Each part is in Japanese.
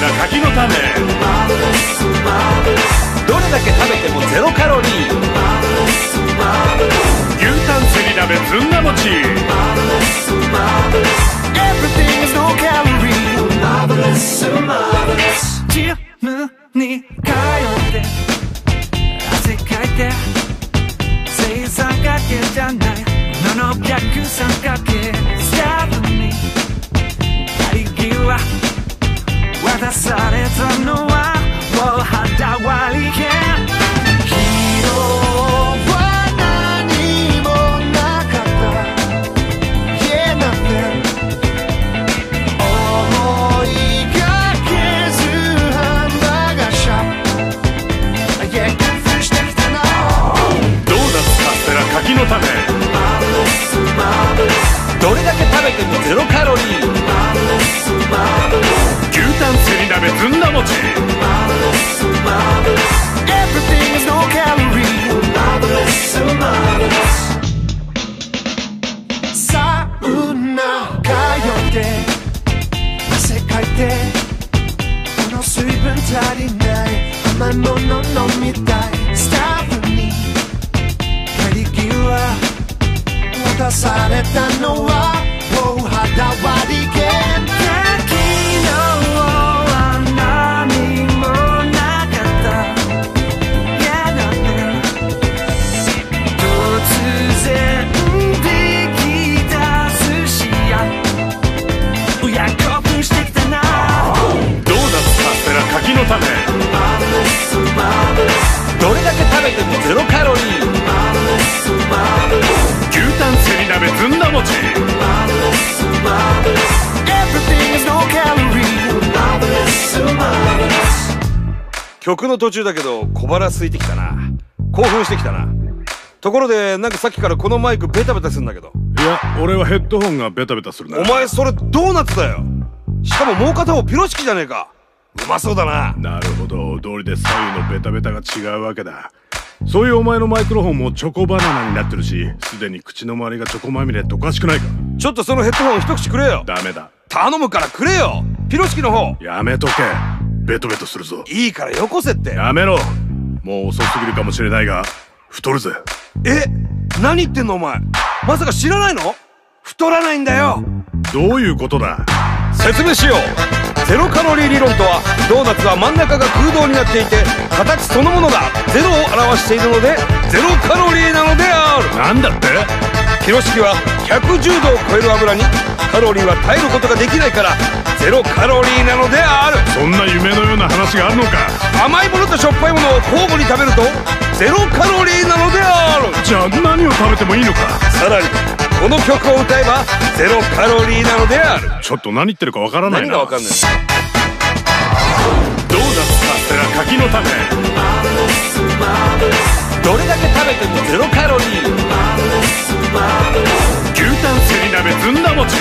ラ柿の種どれだけ食べてもゼロカロリー。牛タンせり鍋ずんだ餅。Everything is no calorie Marvelous, marvelous ジムに通って。汗かいて。正三角形じゃない。のの逆三角形。渡されたのはもう肌割り券昨日は何もなかった Yeah, nothing 思いがけずハンバーガーショップ Yeah, 工夫してきたなドーナツカステラ柿の種。どれだけ食べてもゼロカロリー。牛タンせり鍋ずんだ餅。Everything is no calorie Marvelous, marvelous サウナ通って汗かいてこの水分足りない。甘いもの飲みたい。スタッフに帰り際渡されたのはもう肌割り券どれだけ食べてもゼロカロリー。牛タンせり鍋ずんだ餅。Everything is no calorie. Marvelous, marvelous 曲の途中だけど小腹空いてきたな。興奮してきたな。ところでなんかさっきからこのマイクベタベタするんだけど。いや俺はヘッドホンがベタベタするな。お前それドーナツだよ。しかももう片方ピロシキじゃねえかうまそうだな。なるほど。道理で左右のベタベタが違うわけだ。そういうお前のマイクロフォンもチョコバナナになってるしすでに口の周りがチョコまみれっておかしくないか。ちょっとそのヘッドホン一口くれよ。ダメだ。頼むからくれよ。ピロシキの方。やめとけ。ベトベトするぞ。いいからよこせって。やめろ。もう遅すぎるかもしれないが太るぜ。え何言ってんのお前。まさか知らないの？太らないんだよ。どういうことだ？説明しようゼロカロリー理論とはドーナツは真ん中が空洞になっていて形そのものがゼロを表しているのでゼロカロリーなのである。なんだって？ピロシキは110度を超える油にカロリーは耐えることができないからゼロカロリーなのである。そんな夢のような話があるのか？甘いものとしょっぱいものを交互に食べるとゼロカロリーなのである。じゃあ何を食べてもいいのか？さらにこの曲を歌えばゼロカロリーなのである。ちょっと何言ってるかわからないな。何がわかんないドーナツカステラ柿の種。どれだけ食べてもゼロカロリー牛タンせり鍋ずんだ餅。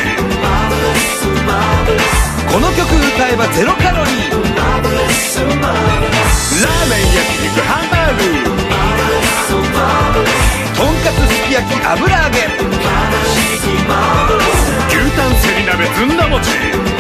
この曲歌えばゼロカロリーラーメン焼肉ハンバーグ。とんかつすき焼き油揚げ牛タンせり鍋ずんだ餅